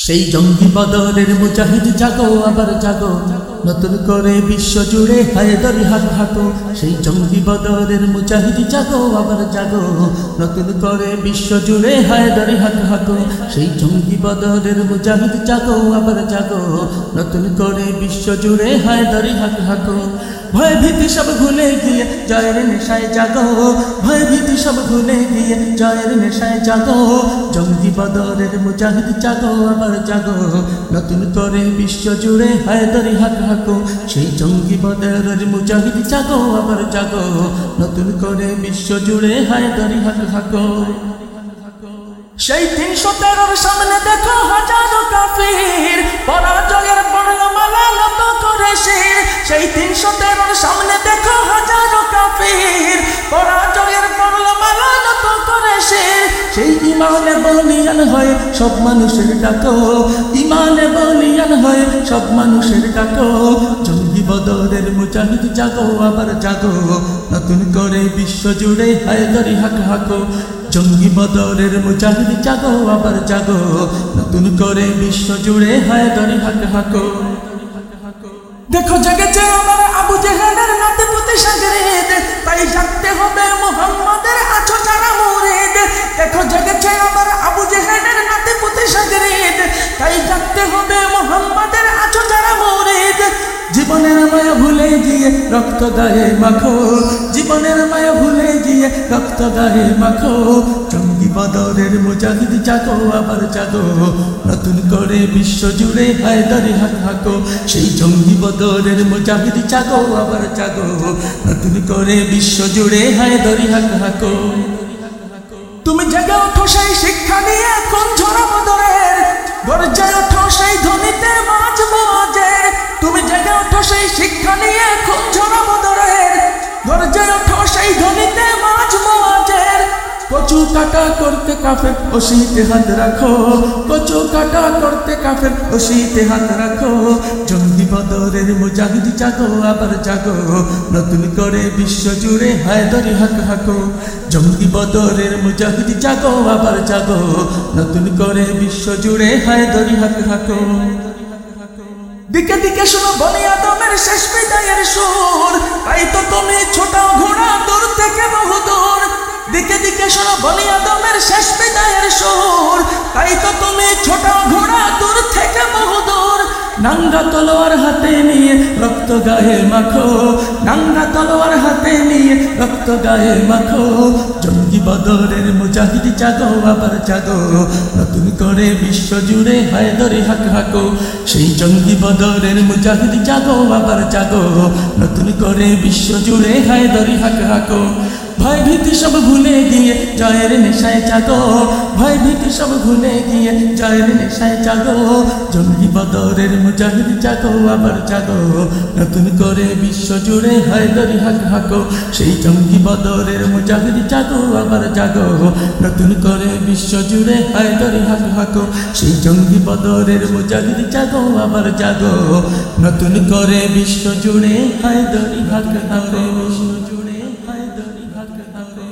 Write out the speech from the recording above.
সেই জঙ্গি বদরের মুজাহিদ জাগো আবার জাগো নতুন করে বিশ্ব জুড়ে হায়দারি হাত হাঁটো, সেই জঙ্গি বদরের মুজাহিদ জাগো, আবার জাগো। নতুন করে বিশ্ব জুড়ে হায়দারি হাত হাঁটো, সেই জঙ্গি বদরের মুজাহিদ জাগো, আবার জাগো। নতুন করে বিশ্ব জুড়ে হায়দারি হাত হাঁটো। ভয় ভীতি সব ভুলে গিয়ে জয়ের নেশায় জাগো। ভয় ভীতি সব ভুলে গিয়ে জয়ের নেশায় জাগো। জঙ্গি বদরের মুজাহিদ জাগো, আবার জাগো। নতুন করে বিশ্ব জুড়ে হায়দারি হাক হাকো সেই জঙ্গি পদের মুজাহিদ জাগো আবার জাগো নতুন করে বিশ্ব জুড়ে হায়দারি হাক হাকো। সেই তিনশো তেরোর সামনে দেখো হাজারো কাফির, পরাজয়ের বর্ণমালা নত করে সেই তিনশো তেরোর সামনে দেখো সেই ইমানে বলিয়ান হয়, সব মানুষের ডাকো। ইমানে বলিয়ান হয়, সব মানুষের ডাকো। জঙ্গি বদরের মুজাহিদ, জাগো, আবার জাগো। নতুন করে বিশ্ব জুড়ে হায়দারি হাক হাকো। জঙ্গি বদরের মুজাহিদ, জাগো, আবার জাগো। নতুন করে বিশ্ব জুড়ে হায়দারি হাক হাকো। দেখো, জেগেছে আমার আবু জেহেলের নাতে পুতে সাগরেদ তাই জানতে হবে মোহাম্মদের গিয়ে রক্ত গায়ে মাখো জীবনের মায়া ভুলে গিয়ে রক্ত গায়ে মাখো জঙ্গি বদরের মুজাহিদ জাগো, আবার জাগো। নতুন করে বিশ্ব জুড়ে হায়দারি হাত হাকো। সেই জঙ্গি বদরের মুজাহিদ জাগো, আবার জাগো। নতুন করে বিশ্ব জুড়ে হায়দারি হাক হাকো। তুমি জেগে ওঠো সেই শিক্ষা নিয়ে, কোন ঝরা বদরের সেই শিক্ষা নিয়ে কোন ঝরা বদরের গর্জায় ওঠো সেই ধ্বনিতে মাঝ মজের কচু কাটা করতে কাফের ওসিতে হাত রাখো। কচু কাটা করতে কাফের ওসিতে হাত রাখো। জঙ্গি বদরের মুজাহিদ জাগো, আবার জাগো। নতুন করে বিশ্ব জুড়ে হায়দারি হাক হাকো। জঙ্গি বদরের মুজাহিদ জাগো, আবার জাগো। নতুন করে বিশ্ব জুড়ে হায়দারি হাক হাকো। দিকে দিকে শোনো বনি আদমের শেষ বিদায়ের সুর। তাই তো তুমি ছোট ঘোড়া, দূর থেকে বহু দূর। দিকে দিকে শোনো বনি আদমের শেষ বিদায়ের সুর। তাই তো তুমি ছোট ঘোড়া, দূর থেকে বহু দূর। নাঙ্গা তলোয়ার হাতে নিয়ে রক্ত মাখো, নাঙ্গা তলোয়ার হাতে নিয়ে রক্ত গায়ে মাখো। জঙ্গি বদরের মুজাহিদ জাগো, আবার জাগো। নতুন করে বিশ্ব জুড়ে হায়দরে হাক হাকো। সেই জঙ্গি বদরের মুজাহিদ জাগো, আবার জাগো। নতুন করে বিশ্ব জুড়ে হায়দরে হাক হাকো। ভয় ভীতি সব ভুলে গিয়ে জয়ের নেশায় জাগো। ভয় ভীতি সব ভুলে গিয়ে জয়ের নেশায় জাগো। জঙ্গি বদরের মুজাহিদ জাগো, আবার জাগো। নতুন করে বিশ্ব জুড়ে হায়দারি হাক হাকো। সেই জঙ্গি বদরের মুজাহিদ জাগো, আবার জাগো। নতুন করে বিশ্ব জুড়ে হায়দারি হাক হাকো। সেই জঙ্গি বদরের মুজাহিদ জাগো, আবার জাগো। নতুন করে বিশ্ব জুড়ে হায়দারি হাক হাকো। Amén.